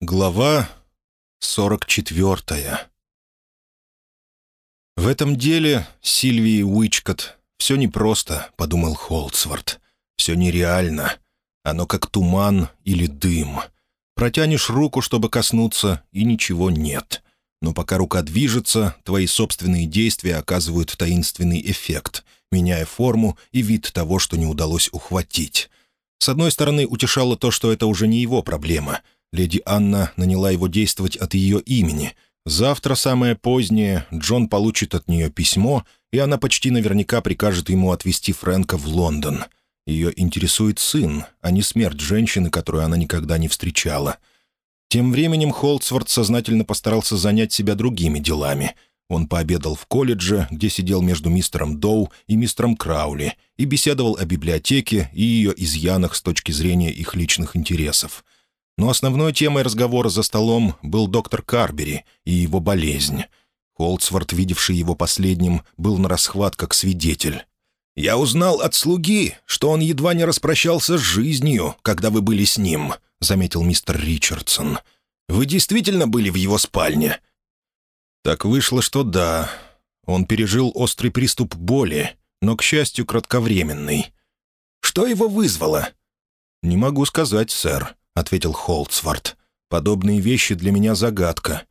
Глава 44 «В этом деле, Сильвии Уичкот, все непросто», — подумал Холдсворт. «Все нереально. Оно как туман или дым. Протянешь руку, чтобы коснуться, и ничего нет. Но пока рука движется, твои собственные действия оказывают таинственный эффект, меняя форму и вид того, что не удалось ухватить. С одной стороны, утешало то, что это уже не его проблема — Леди Анна наняла его действовать от ее имени. Завтра, самое позднее, Джон получит от нее письмо, и она почти наверняка прикажет ему отвезти Фрэнка в Лондон. Ее интересует сын, а не смерть женщины, которую она никогда не встречала. Тем временем Холдсворт сознательно постарался занять себя другими делами. Он пообедал в колледже, где сидел между мистером Доу и мистером Краули, и беседовал о библиотеке и ее изъянах с точки зрения их личных интересов — но основной темой разговора за столом был доктор Карбери и его болезнь. Холдсворт, видевший его последним, был на расхват как свидетель. «Я узнал от слуги, что он едва не распрощался с жизнью, когда вы были с ним», — заметил мистер Ричардсон. «Вы действительно были в его спальне?» Так вышло, что да. Он пережил острый приступ боли, но, к счастью, кратковременный. «Что его вызвало?» «Не могу сказать, сэр ответил Холдсворт. «Подобные вещи для меня загадка».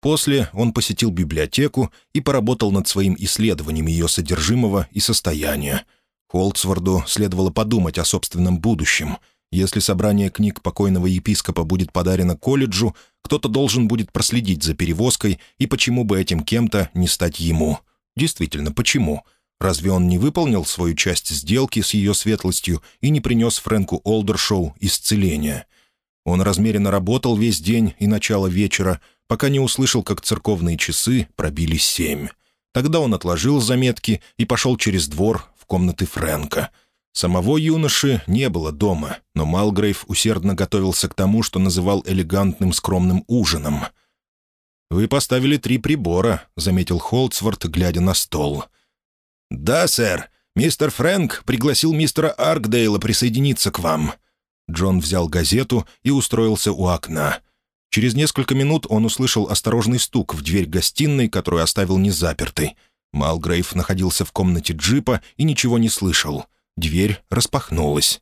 После он посетил библиотеку и поработал над своим исследованием ее содержимого и состояния. Холдсворду следовало подумать о собственном будущем. Если собрание книг покойного епископа будет подарено колледжу, кто-то должен будет проследить за перевозкой, и почему бы этим кем-то не стать ему. Действительно, почему? Разве он не выполнил свою часть сделки с ее светлостью и не принес Фрэнку Олдершоу исцеления? Он размеренно работал весь день и начало вечера, пока не услышал, как церковные часы пробили семь. Тогда он отложил заметки и пошел через двор в комнаты Фрэнка. Самого юноши не было дома, но Малгрейв усердно готовился к тому, что называл элегантным скромным ужином. «Вы поставили три прибора», — заметил Холдсворт, глядя на стол — «Да, сэр. Мистер Фрэнк пригласил мистера Аркдейла присоединиться к вам». Джон взял газету и устроился у окна. Через несколько минут он услышал осторожный стук в дверь гостиной, которую оставил незапертой. Малгрейв находился в комнате джипа и ничего не слышал. Дверь распахнулась.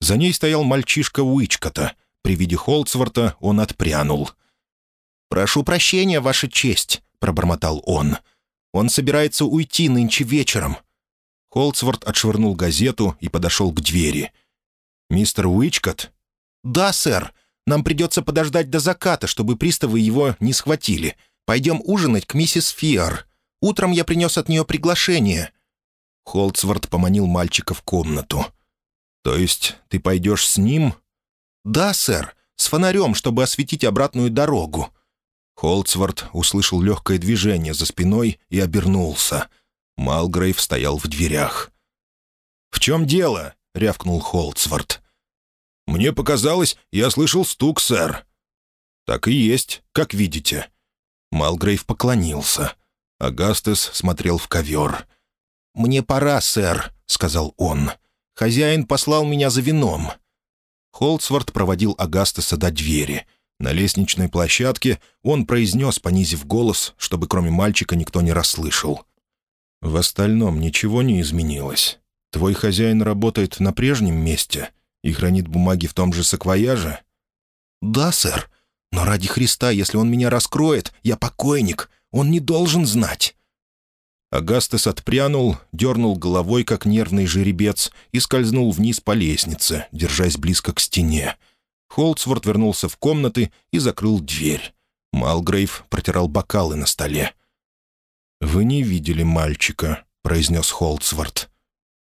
За ней стоял мальчишка Уичкота. При виде Холцворта он отпрянул. «Прошу прощения, Ваша честь», — пробормотал он. Он собирается уйти нынче вечером». Холдсворт отшвырнул газету и подошел к двери. «Мистер Уичкот?» «Да, сэр. Нам придется подождать до заката, чтобы приставы его не схватили. Пойдем ужинать к миссис Фиар. Утром я принес от нее приглашение». Холдсворт поманил мальчика в комнату. «То есть ты пойдешь с ним?» «Да, сэр, с фонарем, чтобы осветить обратную дорогу. Холдсворт услышал легкое движение за спиной и обернулся. Малгрейв стоял в дверях. «В чем дело?» — рявкнул Холдсворт. «Мне показалось, я слышал стук, сэр». «Так и есть, как видите». Малгрейв поклонился. Агастес смотрел в ковер. «Мне пора, сэр», — сказал он. «Хозяин послал меня за вином». Холдсворт проводил Агастеса до двери — на лестничной площадке он произнес, понизив голос, чтобы кроме мальчика никто не расслышал. «В остальном ничего не изменилось. Твой хозяин работает на прежнем месте и хранит бумаги в том же саквояже?» «Да, сэр. Но ради Христа, если он меня раскроет, я покойник. Он не должен знать». Агастес отпрянул, дернул головой, как нервный жеребец, и скользнул вниз по лестнице, держась близко к стене. Холдсворт вернулся в комнаты и закрыл дверь. Малгрейв протирал бокалы на столе. «Вы не видели мальчика», — произнес Холдсворт.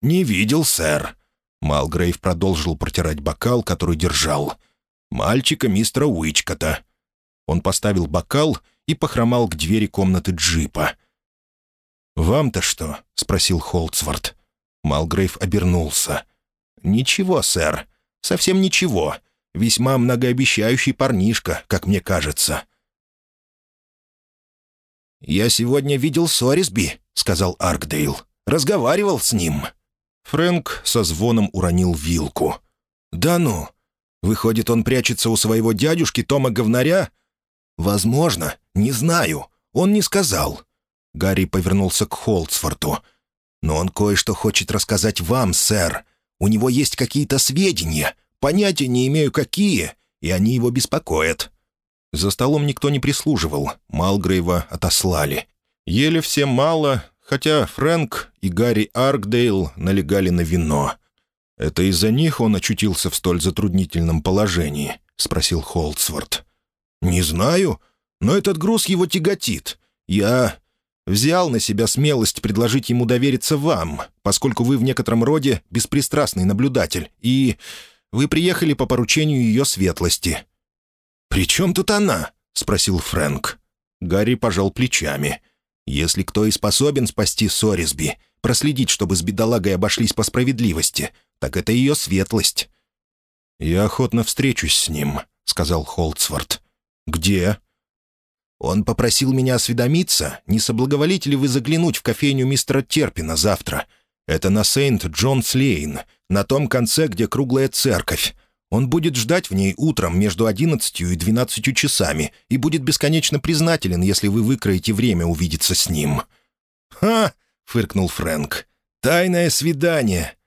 «Не видел, сэр». Малгрейв продолжил протирать бокал, который держал. «Мальчика мистера Уичкота». Он поставил бокал и похромал к двери комнаты джипа. «Вам-то что?» — спросил Холдсворт. Малгрейв обернулся. «Ничего, сэр. Совсем ничего. Весьма многообещающий парнишка, как мне кажется». «Я сегодня видел Сорисби», — сказал Аркдейл. «Разговаривал с ним». Фрэнк со звоном уронил вилку. «Да ну! Выходит, он прячется у своего дядюшки Тома Говнаря? Возможно, не знаю. Он не сказал. Гарри повернулся к Холцфорту. «Но он кое-что хочет рассказать вам, сэр. У него есть какие-то сведения. Понятия не имею, какие, и они его беспокоят». За столом никто не прислуживал. Малгрейва отослали. Ели все мало, хотя Фрэнк и Гарри Аркдейл налегали на вино. «Это из-за них он очутился в столь затруднительном положении?» — спросил Холдсворт. «Не знаю, но этот груз его тяготит. Я взял на себя смелость предложить ему довериться вам, поскольку вы в некотором роде беспристрастный наблюдатель, и вы приехали по поручению ее светлости». «При чем тут она?» — спросил Фрэнк. Гарри пожал плечами. «Если кто и способен спасти Сорисби, проследить, чтобы с бедолагой обошлись по справедливости, так это ее светлость». «Я охотно встречусь с ним», — сказал Холдсворт. «Где?» Он попросил меня осведомиться, не соблаговолите ли вы заглянуть в кофейню мистера Терпина завтра. Это на Сент-Джонс-Лейн, на том конце, где круглая церковь. Он будет ждать в ней утром между одиннадцатью и двенадцатью часами и будет бесконечно признателен, если вы выкроете время увидеться с ним». «Ха!» — фыркнул Фрэнк. «Тайное свидание!»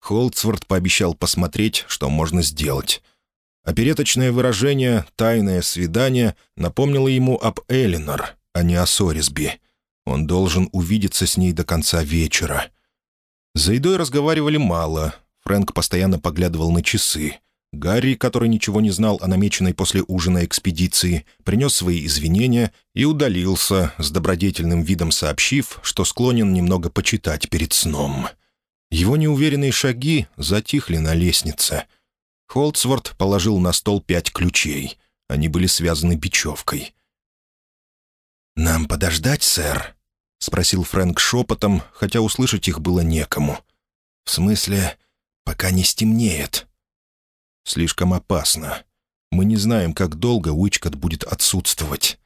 Холдсворт пообещал посмотреть, что можно сделать. Опереточное выражение «тайное свидание» напомнило ему об Элинор, а не о Сорисби. Он должен увидеться с ней до конца вечера. За едой разговаривали мало. Фрэнк постоянно поглядывал на часы. Гарри, который ничего не знал о намеченной после ужина экспедиции, принес свои извинения и удалился, с добродетельным видом сообщив, что склонен немного почитать перед сном. Его неуверенные шаги затихли на лестнице — Холдсворт положил на стол пять ключей. Они были связаны бечевкой. «Нам подождать, сэр?» — спросил Фрэнк шепотом, хотя услышать их было некому. «В смысле, пока не стемнеет?» «Слишком опасно. Мы не знаем, как долго Уичкот будет отсутствовать».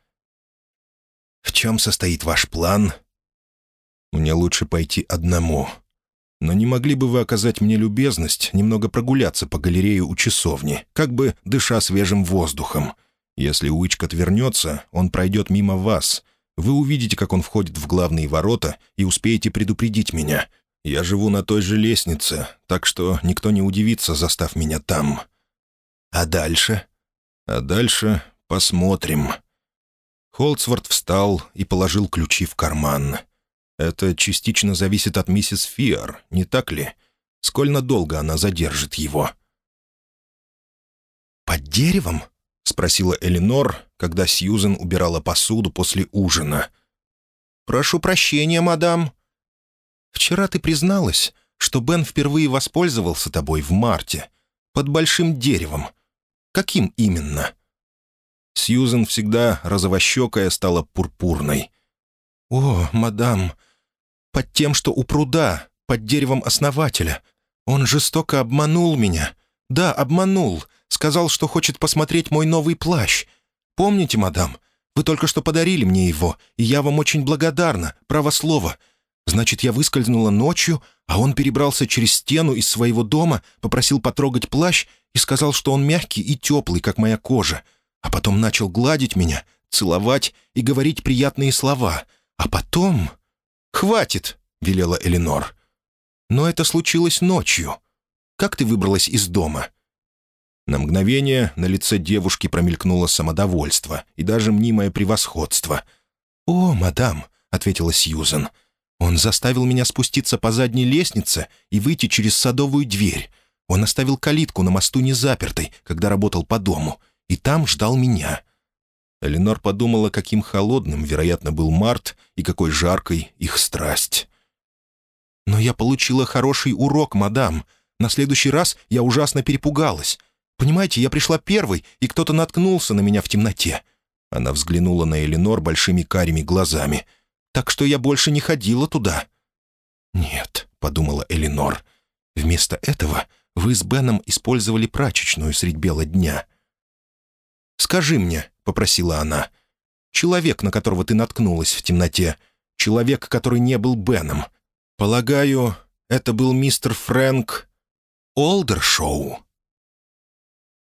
«В чем состоит ваш план?» «Мне лучше пойти одному», но не могли бы вы оказать мне любезность немного прогуляться по галерее у часовни, как бы дыша свежим воздухом? Если Уичкот вернется, он пройдет мимо вас. Вы увидите, как он входит в главные ворота, и успеете предупредить меня. Я живу на той же лестнице, так что никто не удивится, застав меня там. А дальше? А дальше посмотрим». Холцворт встал и положил ключи в карман. Это частично зависит от миссис Фиар, не так ли? Сколь надолго она задержит его?» «Под деревом?» — спросила Эленор, когда Сьюзен убирала посуду после ужина. «Прошу прощения, мадам. Вчера ты призналась, что Бен впервые воспользовался тобой в марте, под большим деревом. Каким именно?» Сьюзен всегда розовощекая стала пурпурной. «О, мадам, под тем, что у пруда, под деревом основателя. Он жестоко обманул меня. Да, обманул. Сказал, что хочет посмотреть мой новый плащ. Помните, мадам, вы только что подарили мне его, и я вам очень благодарна, право слово. Значит, я выскользнула ночью, а он перебрался через стену из своего дома, попросил потрогать плащ и сказал, что он мягкий и теплый, как моя кожа. А потом начал гладить меня, целовать и говорить приятные слова. А потом... «Хватит!» — велела Эленор. «Но это случилось ночью. Как ты выбралась из дома?» На мгновение на лице девушки промелькнуло самодовольство и даже мнимое превосходство. «О, мадам!» — ответила Сьюзен. «Он заставил меня спуститься по задней лестнице и выйти через садовую дверь. Он оставил калитку на мосту незапертой, когда работал по дому, и там ждал меня. Эленор подумала, каким холодным, вероятно, был март и какой жаркой их страсть. «Но я получила хороший урок, мадам. На следующий раз я ужасно перепугалась. Понимаете, я пришла первой, и кто-то наткнулся на меня в темноте». Она взглянула на Эленор большими карими глазами. «Так что я больше не ходила туда». «Нет», — подумала Эленор. «Вместо этого вы с Беном использовали прачечную средь бела дня». «Скажи мне», — попросила она. «Человек, на которого ты наткнулась в темноте. Человек, который не был Беном. Полагаю, это был мистер Фрэнк Олдершоу».